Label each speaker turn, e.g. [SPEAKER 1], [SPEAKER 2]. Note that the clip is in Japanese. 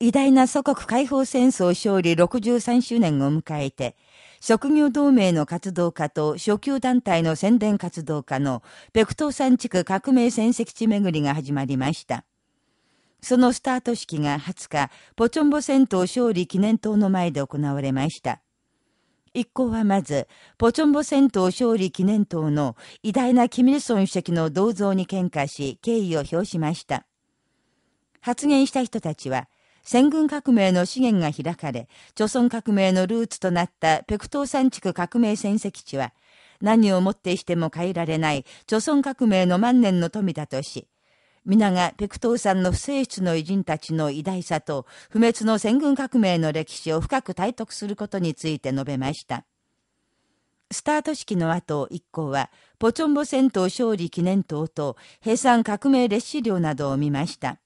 [SPEAKER 1] 偉大な祖国解放戦争勝利63周年を迎えて、職業同盟の活動家と初級団体の宣伝活動家のペクト山地区革命戦績地巡りが始まりました。そのスタート式が20日、ポチョンボ戦闘勝利記念塔の前で行われました。一行はまず、ポチョンボ戦闘勝利記念塔の偉大なキミルソン主席の銅像に献花し、敬意を表しました。発言した人たちは、戦軍革命の資源が開かれ、朝鮮革命のルーツとなったペクトー山地区革命戦績地は、何をもってしても変えられない朝鮮革命の万年の富だとし、皆がペクトー山の不正室の偉人たちの偉大さと不滅の戦軍革命の歴史を深く体得することについて述べました。スタート式の後、一行は、ポチョンボ戦闘勝利記念塔と、平山革命列車両などを見ました。